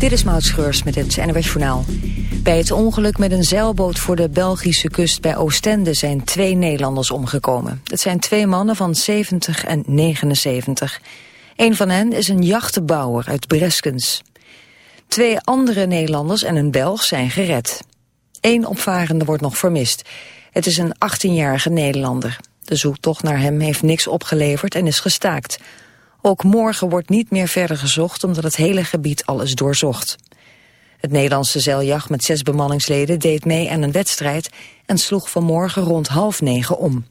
Dit is Maud Schreurs met het NWS Journaal. Bij het ongeluk met een zeilboot voor de Belgische kust bij Oostende zijn twee Nederlanders omgekomen. Het zijn twee mannen van 70 en 79. Een van hen is een jachtenbouwer uit Breskens. Twee andere Nederlanders en een Belg zijn gered. Eén opvarende wordt nog vermist. Het is een 18-jarige Nederlander. De zoektocht naar hem heeft niks opgeleverd en is gestaakt. Ook morgen wordt niet meer verder gezocht omdat het hele gebied al is doorzocht. Het Nederlandse zeiljacht met zes bemanningsleden deed mee aan een wedstrijd en sloeg vanmorgen rond half negen om.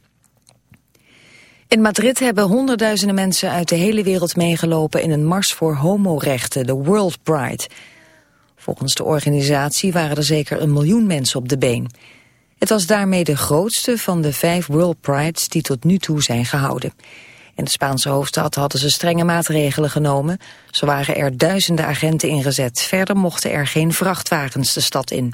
In Madrid hebben honderdduizenden mensen uit de hele wereld meegelopen in een mars voor homorechten, de World Pride. Volgens de organisatie waren er zeker een miljoen mensen op de been. Het was daarmee de grootste van de vijf World Prides die tot nu toe zijn gehouden. In de Spaanse hoofdstad hadden ze strenge maatregelen genomen. Zo waren er duizenden agenten ingezet. Verder mochten er geen vrachtwagens de stad in.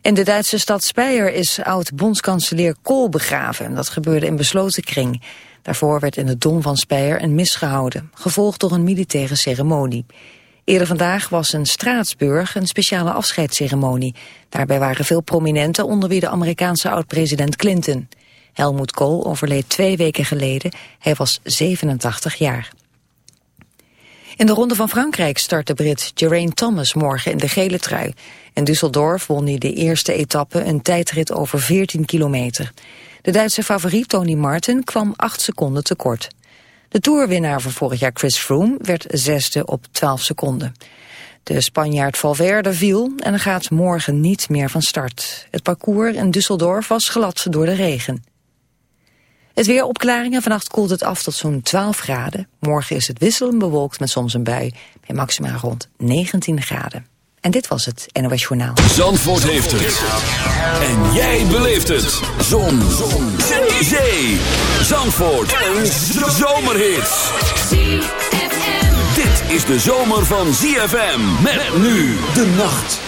In de Duitse stad Speyer is oud-bondskanselier Kool begraven. Dat gebeurde in besloten kring. Daarvoor werd in het Dom van Speyer een mis gehouden, gevolgd door een militaire ceremonie. Eerder vandaag was in Straatsburg een speciale afscheidsceremonie. Daarbij waren veel prominenten, onder wie de Amerikaanse oud-president Clinton. Helmoet Kool overleed twee weken geleden. Hij was 87 jaar. In de Ronde van Frankrijk start de Brit Geraint Thomas morgen in de gele trui. In Düsseldorf won hij de eerste etappe een tijdrit over 14 kilometer. De Duitse favoriet Tony Martin kwam 8 seconden tekort. De toerwinnaar van vorig jaar Chris Froome werd zesde op 12 seconden. De Spanjaard Valverde viel en gaat morgen niet meer van start. Het parcours in Düsseldorf was glad door de regen. Het weer opklaringen. Vannacht koelt het af tot zo'n 12 graden. Morgen is het wisselend bewolkt met soms een bui. Bij maximaal rond 19 graden. En dit was het NOS Journaal. Zandvoort heeft het. En jij beleeft het. Zon. Zon. Zee. Zee. Zandvoort. Een zomerhit. Dit is de zomer van ZFM. Met nu de nacht.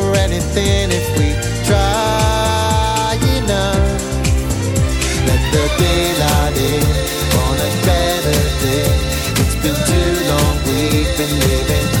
something if we try enough. Let the daylight in on a better day. It's been too long, we've been living.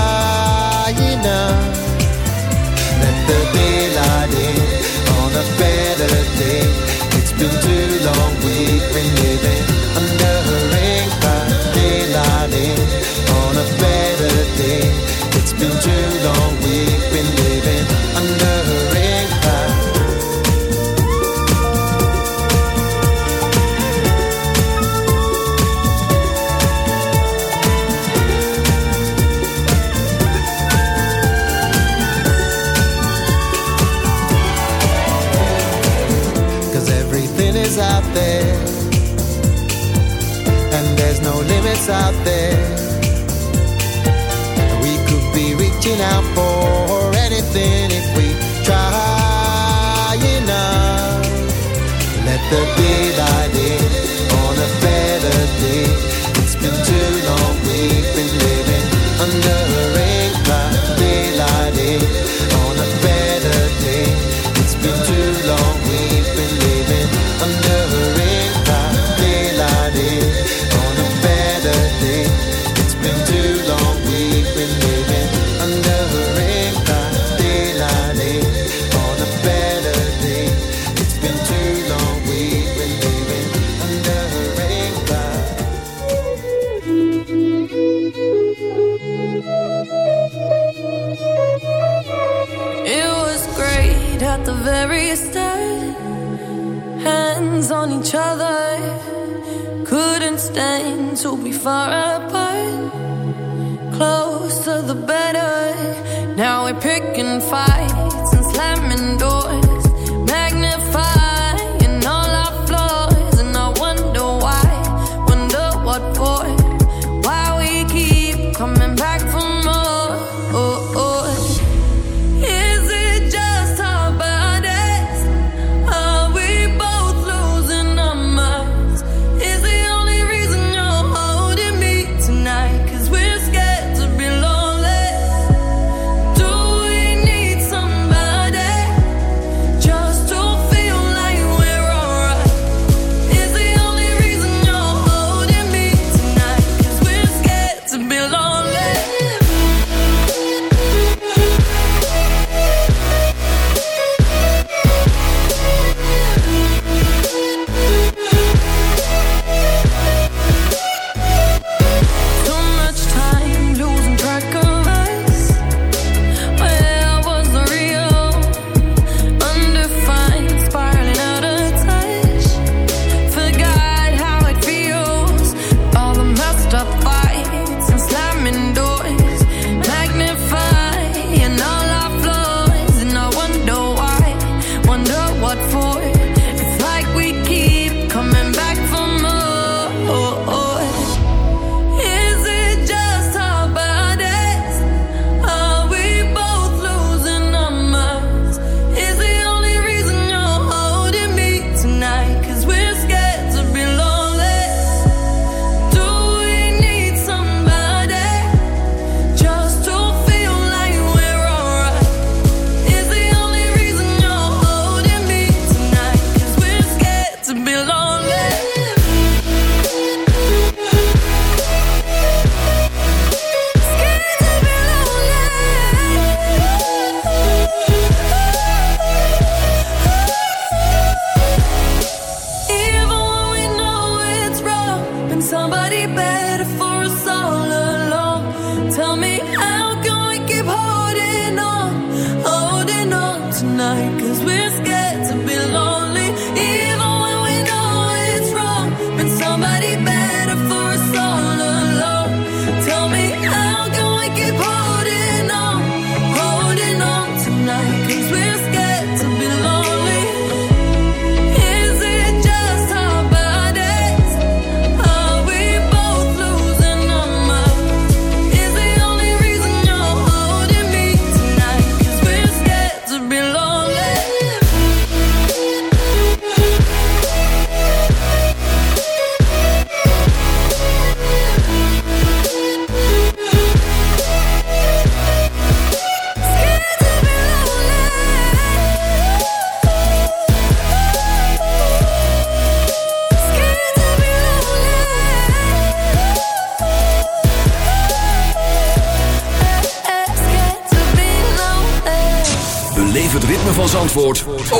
coming back for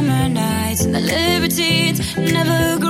Summer nights and the libertines. Never growing